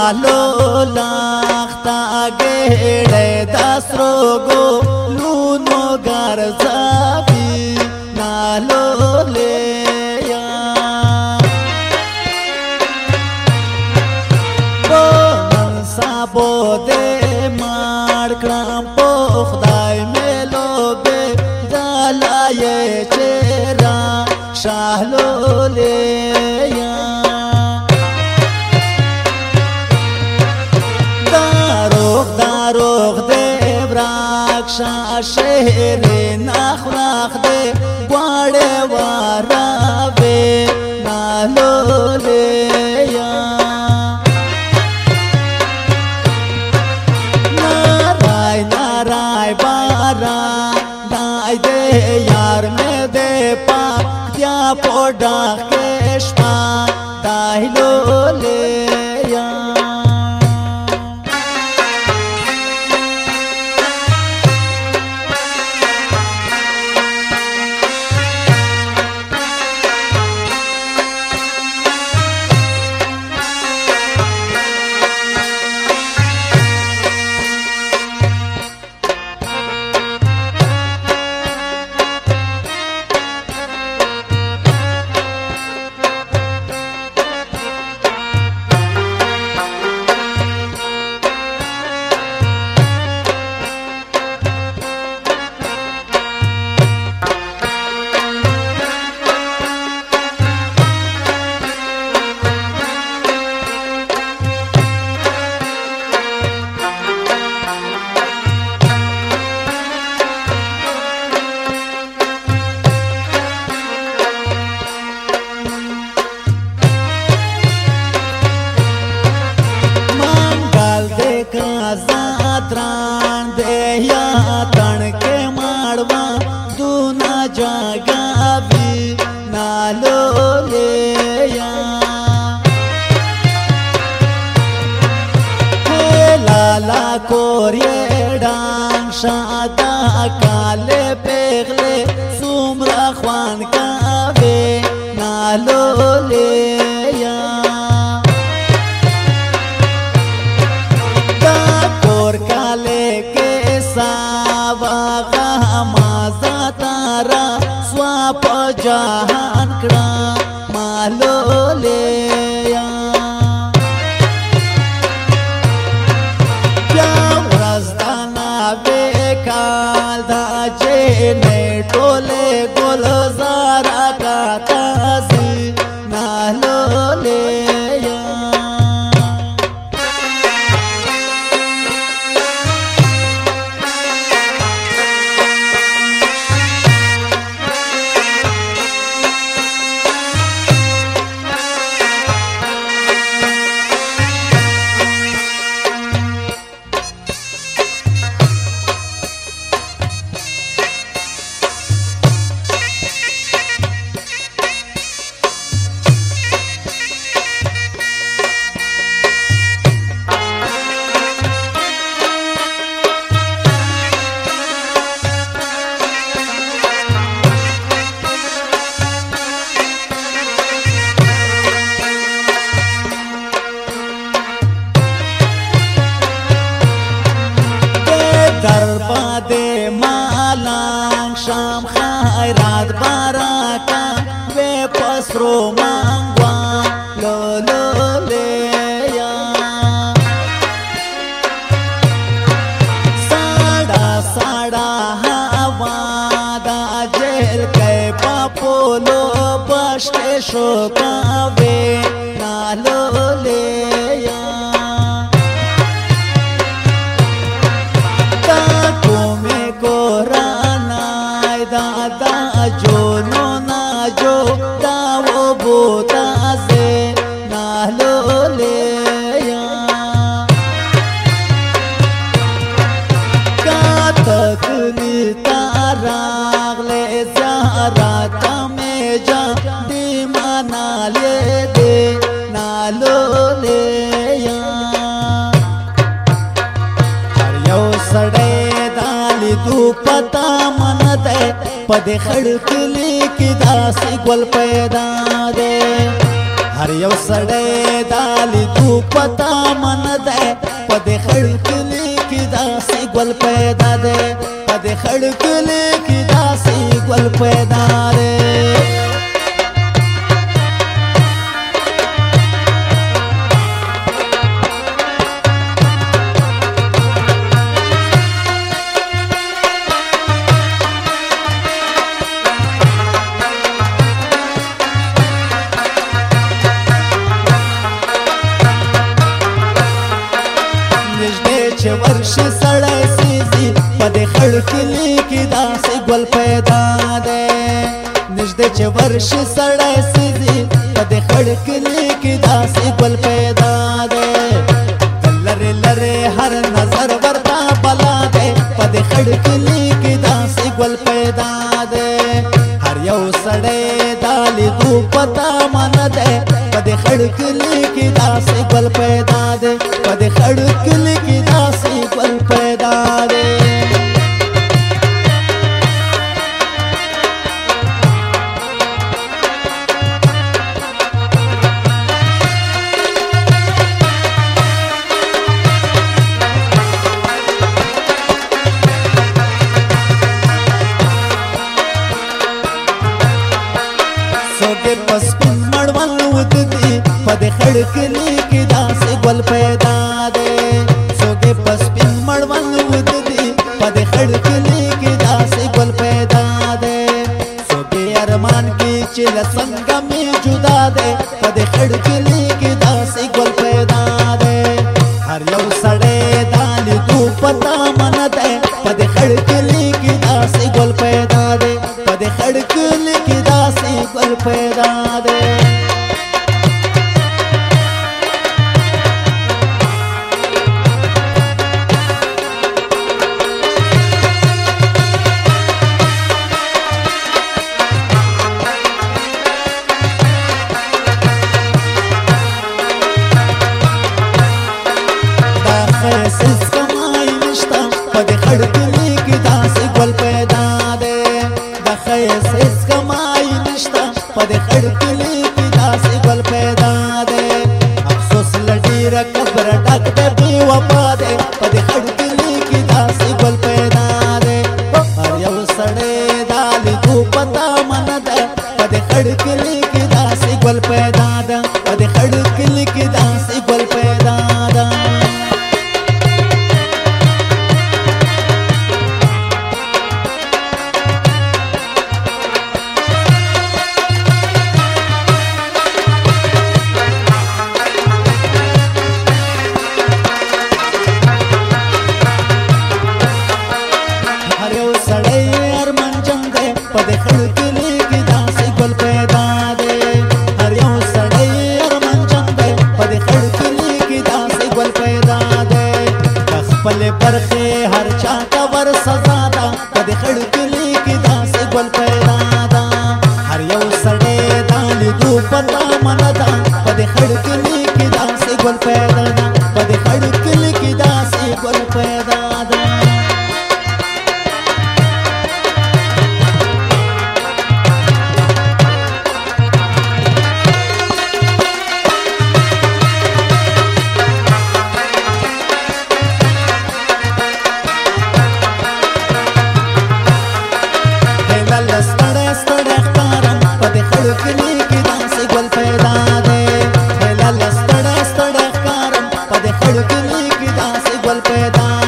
Na lo khata age de das rogo do no gar zabi na lo le ya bo hansa ناروغ دې براک شا شهر ناخلاق دې غواړې واره به نالولې پوډا کې شپه دایلو لیا Shut up. काळाचे नेटोले गोलजारा कातास नालोले کشته شو پاوې نالو له دو پتا من ده پد خړکلې کې داسې ګل پیدا ده هر یو سړی دالې دو پتا من ده پد خړکلې کې داسې ګل پیدا ده پد خړکلې کې داسې ګل پیدا ده شه سړی سيزي په دې خړ کلي کې داسې ګل پیدا دی نږدې چې ورشه سړی سيزي په دې خړ کلي کې داسې ګل پیدا دی لره لره هر نظر ورته بلا دی په دې خړ کلي کې داسې ګل پیدا دی هر یو سړی دالې دو پتا من دی په دې خړ کلي کې داسې ګل پیدا دی په دې خړ کلي کې پسپن مړوند ودی په دې خړکلې کې داسې ګل پیدا دی څوګې پسپن مړوند ودی په دې خړکلې کې داسې ګل پیدا دی څوګې ارمان کې چې لسنګ مې جدا دی په دې خړکلې هیڅ کمای نشتا په دې خړ کلی کې داسې ګل پیدا دی افسوس لډی را قبر ډک دی بی وفا دی په دې خړ کلی کې داسې ګل پیدا دی هر یو سړی دالې کو پتا من دی په دې خړ کلی کې داسې ګل پیدا دی په دې خړ کلی کې داسې कालिदास गोल पैदा